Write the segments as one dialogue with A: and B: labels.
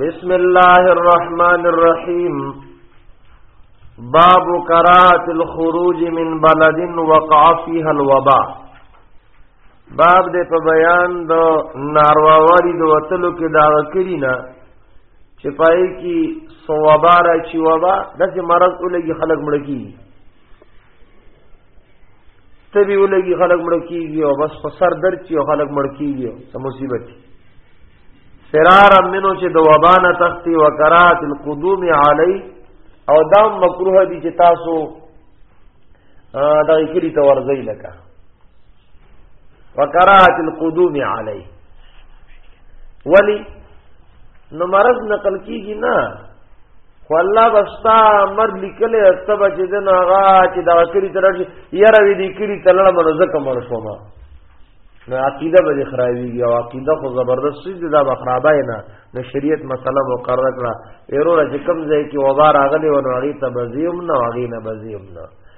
A: بسم الله الرحمن الرحيم باب کراهت الخروج من بلد وقع فيها الوباء باب دې په بیان د نارواوالي د وتلو کې دا کړی نه چې پای کې صواباره چې وبا دغه مرض ولګي خلک مړ کیږي تبي ولګي خلک مړ کیږي او بس په سر درد چې خلک مړ کیږي سم مصیبت فرار منو چې د وبانه تختی وکرات القدوم علی او دا مکروه دي چې تاسو دا کلی ته ورځي لکه وکراهت القدوم علی ولی نو مرض نقل کیږي نه خو الله بستا مر لیکل تب چې د ناغا چې دا کړی تر یاره وی دی کړی تر مر زکه مر شوم نو عقیده به خرابېږي او عقیده خو زبردست دي دا بخرابای نه نو شریعت مسله مقرره کړه ایرو چې کم ځای کې وبا راغلی و نو هغه ته بزیم نه هغه نه بزیم نه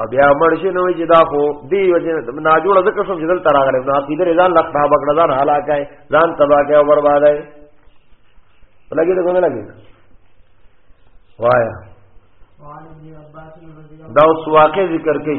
A: او بیا مرشي نو چې دا خو دی وجه نه جوړ ذکر شوم چې دل تر هغه نه عقیده رضان لخ خراب کړه ځان هلاکای ځان تباہ کړه او بربادای لګي ته کومه لګي وایا دا اوس واقع ذکر کړي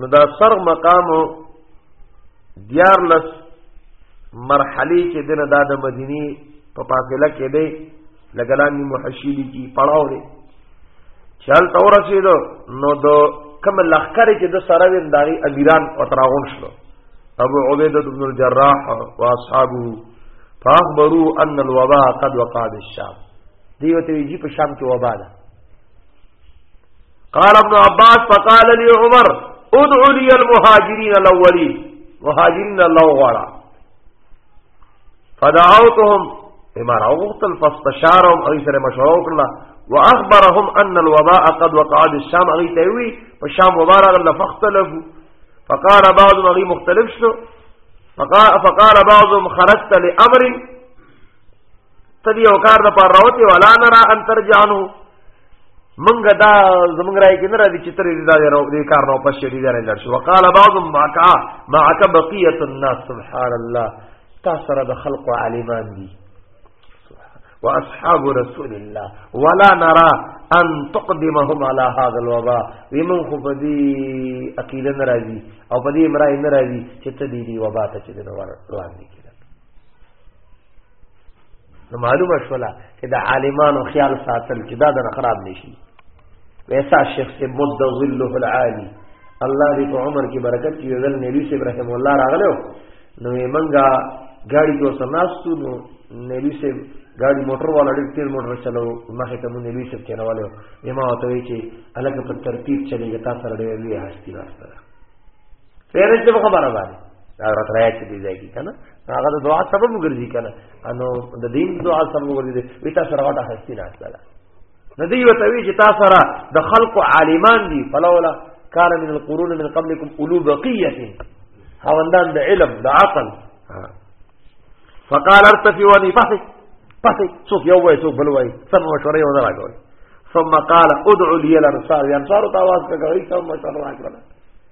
A: نو دا سر مقام دیار لس مرحله کې دنه دا د مدینی په فاصله کې دی لګلانی محشیلی کی پړاو دی چل تور رسیدو نو دو کم لخکر چې د سره وین داغي امیران او تراغون شلو ابو عبیده بن الجراح او اصحابو فاخبروا ان الوباء قد وقع بالشام دیو ته جی په شام کې وبا ده قال ابن عباس فقال لي عمر ادعوا لي المهاجرين الاولين مهاجرين الله غواړه فدعوتهم امر او غتل فاستشارهم او سره مشوره وکړه واخبرهم ان الوباء قد وقع بالشام اغي تیوي په شام مبارک الله فختلفوا فقال بعضهم اغي مختلف شو فقال فقال بعضهم خرجت لامر تدی او کار د پاره راوتی ولا نرا ان ترجانو منګ دا زمنګ راي کې نه را دي چې تر دې دا نو دې کار نو پښې دې نه لړ شو وقال بعض معکا معک بقيه الناس سبحان الله تاسو را د خلق عالمان دي واصحاب رسول الله ولا نرى ان تقدمهم على هذا الوباء ومن خو په دې عقیده ناراضي او په دې امرای ناراضي چې ته دې وبا ته چې نو ور روان دي نو معلومه شولا چې د عالمانو خیال ساتل چې دا د خراب نشي ویسا شیخ سے مد ظله العالی الله دې په عمر کې برکت کې ځل نبی سے رحم الله راغلو نو یې منګه ګاډي کو سناستو نو نبی سے ګاډي موټر والا ډېر تیز موټر چلو مخه ته مو نبی سے چلوالو یما وته چې الګ په ترتیب چلے جتا سره ډېر لوی هستی راستره پیر چې په خبره باندې دا حضرت رايت دې ځای کې کنه هغه د دعا سبب وګرځي کنه انو د دین دعا سبب وګرځي وی تاسو راوټه هستی نه اصله نه دی وته وی چې تاسو را د خلق عالمان دي فلولا کار من القرون من قبلكم اولو بقيه هاوندان د علم د عقل فقال ارتفعوني فصي فصي شوف یو وای شوف بل وای سم مشوره یو درا کوي ثم قال ادعوا لي الانصار يا انصار تواس کوي سم مشوره راکړه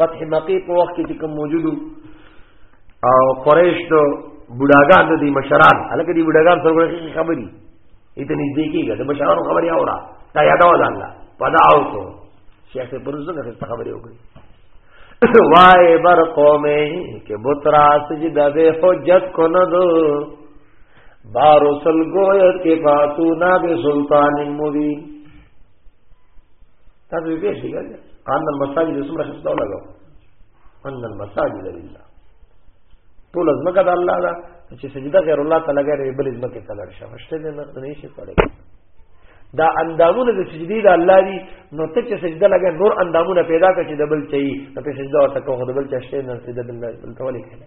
A: فتح مکی په وخت کې کوم موجودو او قریش ته بډاګان د دې مشران الکه دې بډاګان سره خبري ایته نږدې کېږي د مشرانو خبري اورا تا یاد وځه الله پدا او تو شیخ پر زنګ ته خبري وکړي وای بر قومه کې بوترا سجدا به حجت کو نه دو بار رسل گویت کے فاتونا بے سلطان مبین تاسو به پیښ کیږئ ان المساجد سمره خسته ولاګو ان المساجد لله ټول ازمکه د الله دا چې سجده غیر الله تعالی غیر بل ازمکه تعالی شي مشته دې نه نه شي کولای دا اندامونه د سجدي د الله دي نو ته چې سجده لګې نور اندامونه پیدا کړي چې دبل چي په سجده ورته کوو دبل چي شته نه سجده بالله تولې کړي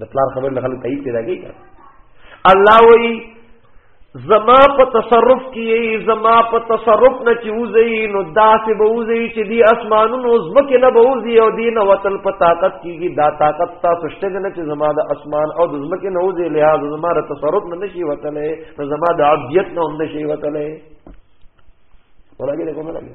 A: د پلار خبر نه خلک تایید پیدا کوي الله وی زما په تصرف کې زما په تصرف نه چې وزي نو داسې به وزي چې دی اسمانونو زمکه نه به وزي او دی نه وتل په طاقت کېږي دا طاقت تاسو شته نه چې زما د اسمان او د زمکه نه وزي لحاظ زما د تصرف نه نشي وتلې نو زما د عبدیت نه هم نشي وتلې ورګه کومه لګي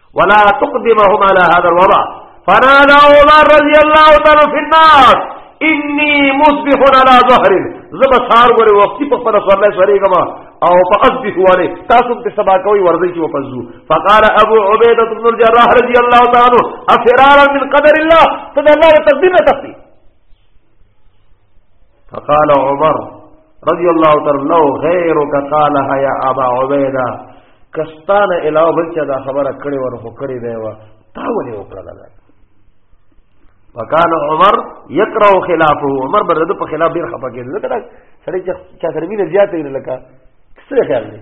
A: ولا تقدمهم على هذا الوضع فنادى عمر رضي الله تعالى في الناس اني مصبح على ظهر زب سار غره وخت په خپل سره سره کما او فاصبح عليه تاسو ته سبا کوي ورځي چې وپزو فقال ابو عبيده بن الجراح رضي الله تعالى افرارا من قدر الله تدلل تقدير تقدير فقال عمر رضی الله تعالی لو غیرک قالها یا ابا عبیده کستان علاوه بل چا دا خبره کړې ور خو کړې دی وا تا ولې وکړه دا وکال عمر یکره خلافه عمر برده په خلاف ډیر خپه کېږي دا سړی چې چا سره مینه زیاتې لکه څه خیال دی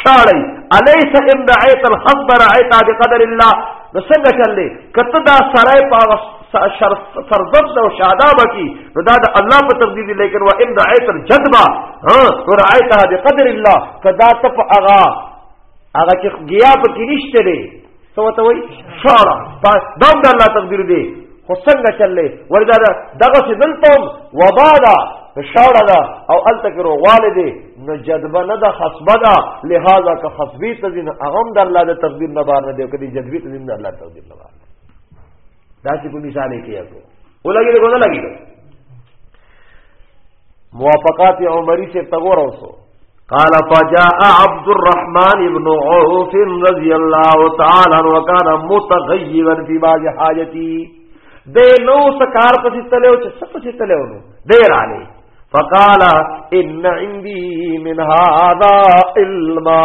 A: شاړی الیس ان رعیت الخضب رعیت بقدر الله نو څنګه چلې کته دا سړی په سرزد او شاداب کی نو دا د الله په تقدیر دی لیکن و ان رعیت الجدبا ها رعیتها بقدر الله کدا تپ اغا هغه چې ګیا په کې نشته دی څه وته وای شارا پس دا د الله تقدیر دی خو څنګه چللې وردا دغه څه دلته وبا ده شاړه ده او الته کې روغواله دي نو جذبه نه ده خصبه ده لہذا که خصبي ته دین هغه د الله د تقدیر نه بار نه دی کدي جذبي ته دین د الله تقدیر نه بار دا چې په مثال کې یو ولګي دغه نه لګي موافقات عمری سے تغور اوسو قال فجاء عبد الرحمن ابن عوف رضی اللہ تعالی عنہ وكان متغيبا في بعض حاجتي دے نو سکار پسی تلے او چ سب پسی تلے او دے را لے فقال ان عندي من هذا علما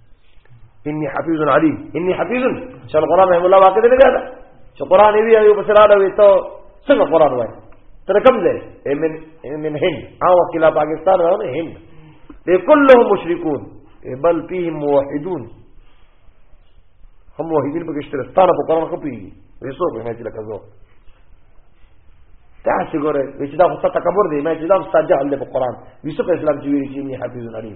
A: انی حفیظ علی انی حفیظ چې القرآن رحم الله واقع دی نه دا چې قرآن وی یو په سره وی ته څنګه قرآن وای تر کوم ځای من من هند او کلا پاکستان راونه هند دې كلهم مشرکون بل فيهم موحدون هم موحدین په کشتره ستاره په قرآن خپي ویسو په مې چې لکه زو تاسو ګوره چې دا خو تکبر دی مې چې دا مستجه الله په قرآن ویسو په اسلام چې ویل چې نه حفیظ علی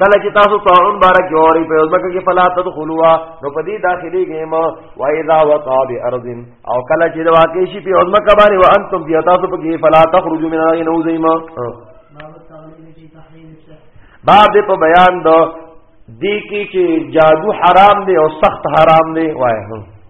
A: کله چې تاسو طاعون بارک اوري په ځمکه کې فلا تدخلوا نو په دې داخلي کې ما واذا وقع بارض او کله چې واقع شي په ځمکه باندې وانتم بیا تاسو په کې فلا تخرجوا من غیر نوزیما
B: باب
A: دې په بیان دو دې کې چې جادو حرام دی او سخت حرام دی
B: وایي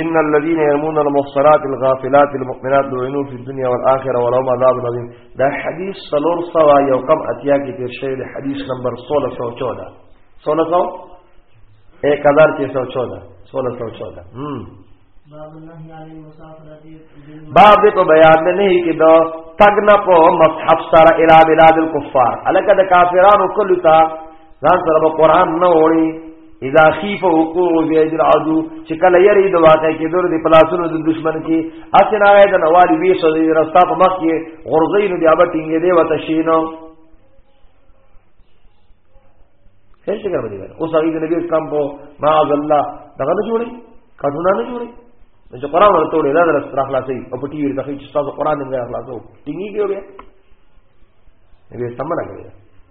A: ان الذين يرمون المحصنات الغافلات المؤمنات لعنوا في الدنيا والاخره ولهم عذاب عظيم دا حدیث سلور سوا یو کم اتیا کې تیر شوی دی حدیث نمبر 1614 1600 1614 1614 هم
B: باب
A: دې په بیان نه نه کې دا تګنا په مصحف سره اله بلاد الكفار الکه د کافرانو کلو تا ځان سره قرآن نه وړي اذا خیف وقوع بيد العدو چې کله یری د واقع کې دور د پلاسونو د دشمن کې اسنه آیا د نوالی وی سو د رستا په مخ کې غرزین دی ابا ټینګې دی وته شینو هیڅ څنګه باندې وره اوس هغه د نبی اسلام په معاذ الله دغه نه جوړي کډونه نه جوړي چې قران ورته وړي دا در خلاصي او په ټي وي دغه چې تاسو قران نه خلاصو ټینګي کې وره نبی اسلام نه کوي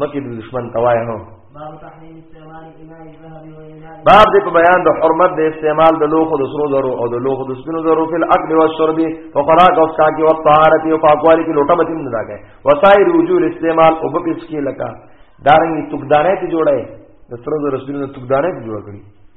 A: مکه د دشمن توای هو
B: باب
A: دې په بیان د حرمت د استعمال د لوخو د سرو زرو او د لوخو د سپینو زرو په الاکل او شرب او خوراک او اسکا کې او طهارت او پاکوالي کې لوټه متین نه راګي وسائر وجود استعمال او بکس کې لکا دارنګي تګدانه ته جوړه د سرو زرو سپینو تګدانه ته جوړ کړی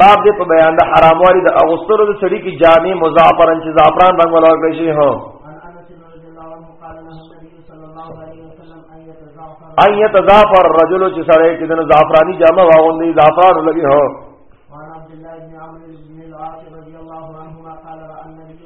B: باب
A: دې په بیان د حراموالي د اغوستلو د سړي کې جامع مزعفرن چې زعفران رنگ ولا ورکړي شي هو
B: ان يتزعفر
A: الرجل چې سړی کې د زعفراني جامه واغوندي زعفران لګي هو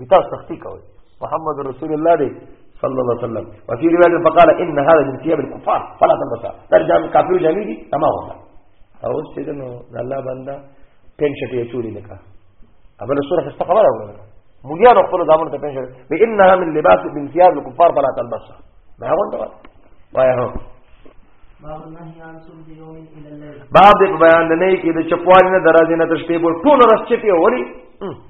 A: بتا سختی کوي محمد رسول الله دی صلی الله علیه وسلم وفي روایت فقال ان هذا من ثياب الكفار فلا تلبسها ترجم کافر جامي دي تمام ولا او چې نو الله بندا پین شټي چوری نه کا ابل سورہ خسته خبره وکړه مولیا نو خپل دامن ته پین شټي بانها من لباس من ثياب الكفار فلا تلبسها ما غونډه وای هو
B: باب
A: د بیان نه کې د چپوالي نه درازي نه تشته بول ټول رس چپی وری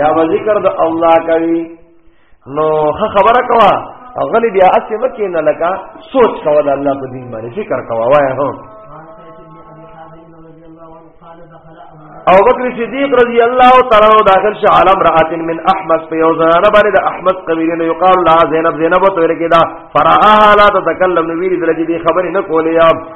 A: یا ذکر د الله کوي نو خبره کوا او غلی بیا اسی مکی نه لگا سوچ کوا د الله په دین باندې فکر کوا وای هو او بکر صدیق رضی الله تعالی عنہ داخل شه عالم رات من احمد په یو زنانه باندې د احمد قبیله نه یقال لا زینب زینب ته ورګه دا فرعها لا تتکلم نو ویری درجه دی خبرې نه کولې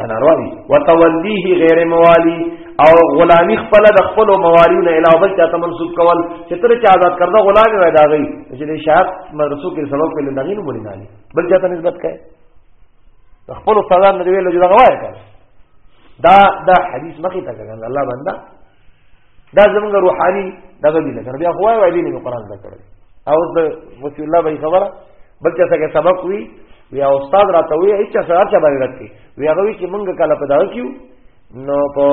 A: تناروي وتوليه غیر موالي او غلامی خپل د خپل موالیو نه علاوه بل چاته منسوب کول چې تر چا آزاد کړه غلام وای دا غي چې د شهادت مرسو کې سبب کې لږی نه مولي نه بل چاته نسبت کوي خپل سزا نه ویل جوړه غواړي دا دا حدیث مخې ته کړه الله بندا دا زمونږ روحاني دغه دي لکه بیا خوای وای دي نه قرآن زده کړل او د وصی الله به خبره بلکې څنګه سبق وی وی استاد راته وی هیڅ څه راځه باندې راځي وی هغه وی چې مونږ کله په دغه کیو نو په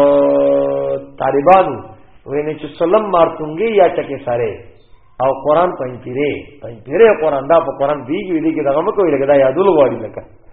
A: طالبانو وی نه چې سلام مارتونګي یا چکه ساره او قران پنځپیره پنځپیره قران دا په قران دیږي دي کې دغه مکو لګدا یادول غواړي لکه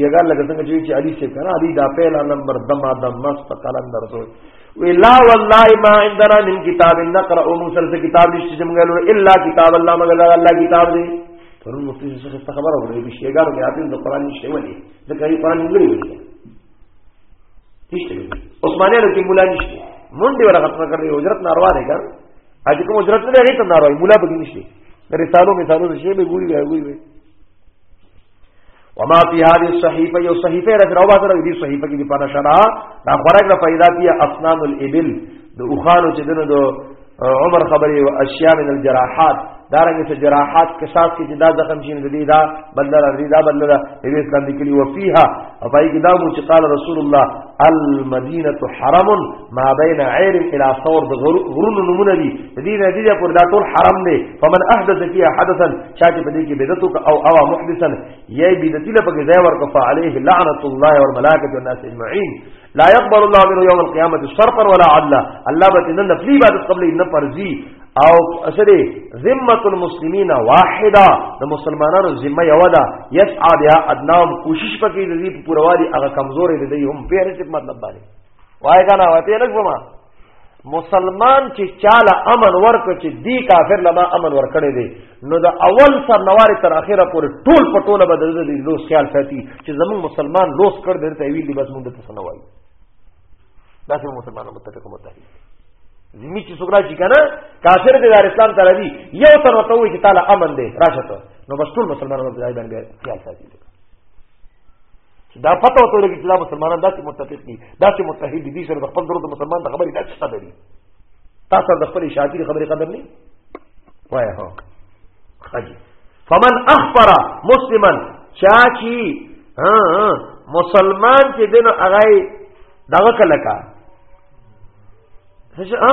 B: یګا لکه
A: څنګه چې چې علي څه کنه علي دا پهلا نمبر دما دم مس په کلندر سو وی لا والله ما عندنا من کتاب نقرا او موسر سے کتاب نشته چې موږ له الا کتاب الله مگر الله کتاب دی پرون مفتی څه څه خبره وره دي چې یګا مې حافظ د قران نشته ولي دا کوي قران نه لري نشته عثماني له کې مولا نشته مونږ دی ورغه څنګه کړی حضرت ناروا دی ګر اځکه حضرت نه دی هغه ته ناروا مولا به نشته رسالو مثالو شی به ګوري وي ګوري وما في هذه الصحيفه یو صحیفه را دراو باسره دې صحیفه کې په نشرا دا خورګ را پیدا کیه اسنان الابل د اوخانو چې دنه دو عمر خبري او اشیاء من الجراحات دا رنګ چې جراحات کې ساس کې دا زخم شین دې دا بدل را دې دا بدل را دې اسلام دې کلی وفيها او پای کې دا مو چې قال رسول الله المدينه حرم ما بين عير الى ثور غرون نمونه دي دې دې پر دا ټول حرم دي فمن احدث فيها حدثا چا چې بدې کې بدعت او او محدثا یې بدعت له پکې ځای ورکو فعليه لعنت الله والملائکه والناس اجمعين لا يقبل الله منه يوم القيامه صرفا ولا عدلا الله به ان نفلي بعد قبل ان فرضي او اسره ذمه المسلمين واحده د مسلمانانو ذمه یو ده يسعى بها ادناهم کوشش پکې دې پوروالي هغه کمزورې دې هم په هر څه مطلب باندې وای کنه وای په لګو ما مسلمان چې چاله امن ورک چې دی کافر لما امن ورکړي دي نو د اول سر نوار تر اخره پورې ټول په ټوله بدل دي لوس خیال ساتي چې زمون مسلمان لوس کړ درته ویل دي بس مونږ ته سنوي دا څه مسلمان متفق متحد زمي چې سګرا چې کنه کافر دي دار اسلام تعالی دي یو تر وته وي چې تعالی امن دي راشه نو بس ټول مسلمانانو په ځای باندې خیال ساتي چې دا پته وته لګي چې دا مسلمانان داسې متفق دي داسې متحد دي سره خپل ضرورت مسلمان د خبرې داسې څه دي تاسو د خپل شاعری خبرې قدر نه وای هو خجي فمن اخبر مسلما چا چی ها مسلمان چې دین هغه دغه کله کا څه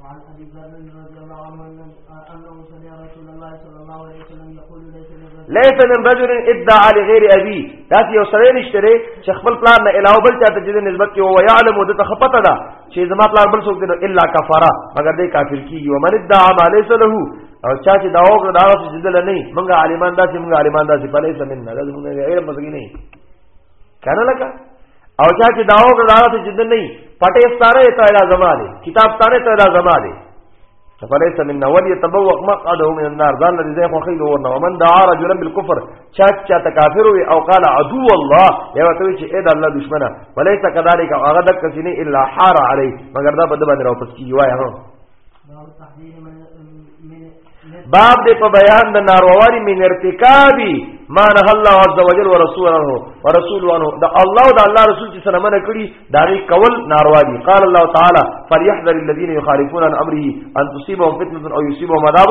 B: وعن ابي ذر رضي الله عنه انه سمع رسول الله صلى الله عليه وسلم يقول ليس من رجل
A: ليس من رجل ادعى لغير ابي دا یو سره نشته لري چې خپل پلان نه علاوه بل چاته د نسبت کې او يعلم د تخپته دا چې زما پلان بل څوک دی الا کفاره مگر دې کافر کیږي ومن ادعى ما ليس له او چا چې دا وګړه دا څه جدل نه منګه عالمان دا چې منګه عالمان دا چې پلي سمن نه دا موږ غیر مسګی نه کنه لکه او چا چې داو کړه دا ته جدن نه پټه ستاره ته اله زمانه کتاب ستاره ته اله زمانه فليس منا ولي تبوق مقعده من النار ذان الذي زي خوخي دو ورنه ومن دعا رجلا بالكفر چا چا تکافر وي او قال عدو الله یو ته چې اې د الله دشمنه وليس كذلك هغه د کسینه الا حار عليه مگر دا بده باندې راو پس کیږي وای هغه
B: باب
A: دې په بیان د نارواري من ارتکابي ما نه الله عز وجل ورسوله ورسول ونه د الله او د الله رسول چې سره منه کړی دا غي کول ناروا دي قال الله تعالی فليحذر الذين يخالفون عن امره ان تصيبهم فتنه او يصيبهم عذاب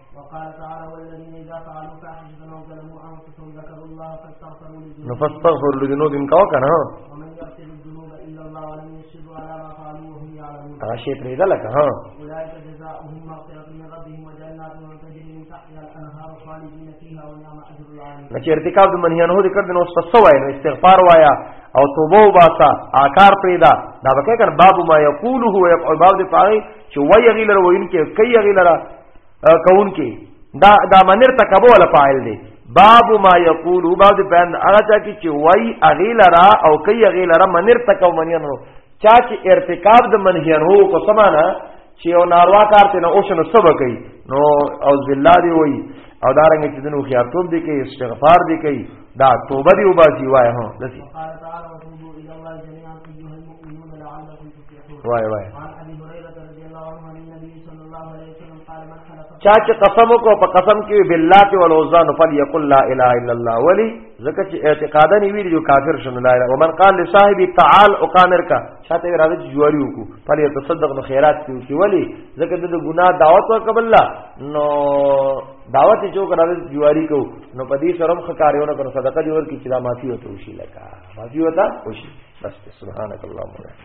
A: نو فاستغفر لذنوبهم
B: کا وکنه
A: هغه شی پرې ده لکه ها نو چې ارتکاب د منهیان هو ذکر د نو څه وای نو استغفار وایا او توبه وباسا آکار پیدا دا بکې کړه باب ما یقوله او باب د پاره چې وای غیلر وین کې کوي غیلر کون کې دا دا منر تکبو ولا فاعل دی باب ما یقول باب بیان هغه چا کی چې وای اغیل را او کوي اغیل را منر تکو منینو چا چې ارتکاب د منهیانو کو سمانا چې او ناروا کار ته نه اوشنو سب کوي نو اعوذ بالله دی وای او دارنګ چې دنو خیارتوب دی کوي استغفار دی کوي دا توبه دی وباسي وای هو لسی وای وای چا چې قسم کو په قسم کې بالله او الوزان فليقل لا اله الا الله ولي زکه چې اعتقادا نه ویل جو کافر شنو لا اله ومن قال لصاحب تعال اقامر کا شاته راځي چې جواري وکړو فلي تصدق نو خیرات کیو کی ولي زکه د ګناه دعوت وکبل الله نو دعوت چې کو راځي جواري کو نو پدې شرم خکاریونه کر صدقه جوړ کی چې لا معافي وته وشي لکه معافي وته وشي بس سبحانك اللهم